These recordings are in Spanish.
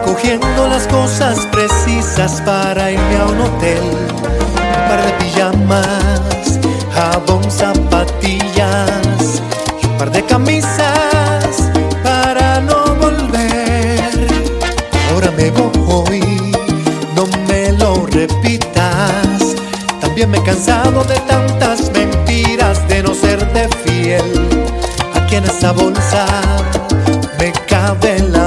recogiendo las cosas precisas para irme a un hotel. Un par de pijamas, jabón, zapatillas y un par de camisas para no volver. Ahora me voy, no me lo repitas. También me he cansado de tantas mentiras, de no serte fiel. Aquí en esa bolsa me cabe la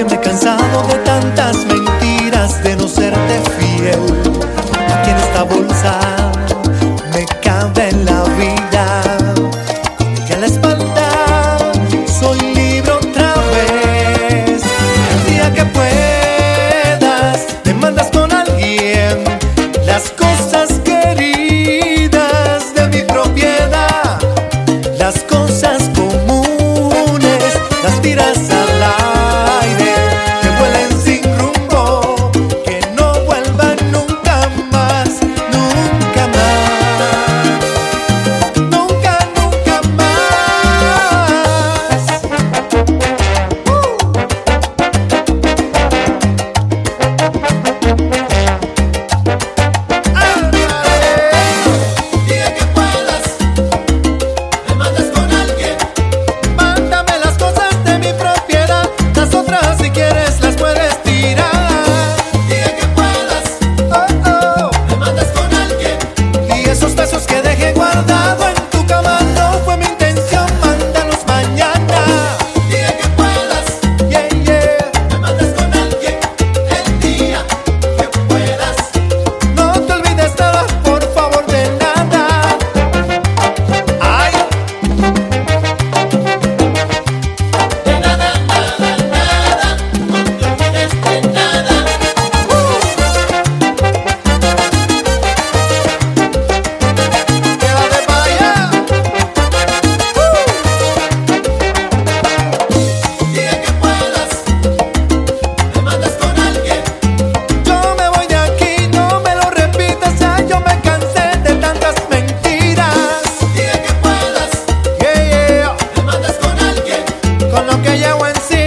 también me he cansado de tantas mentiras, de no serte fiel. Aquí en esta bolsa me cabe la guarda when see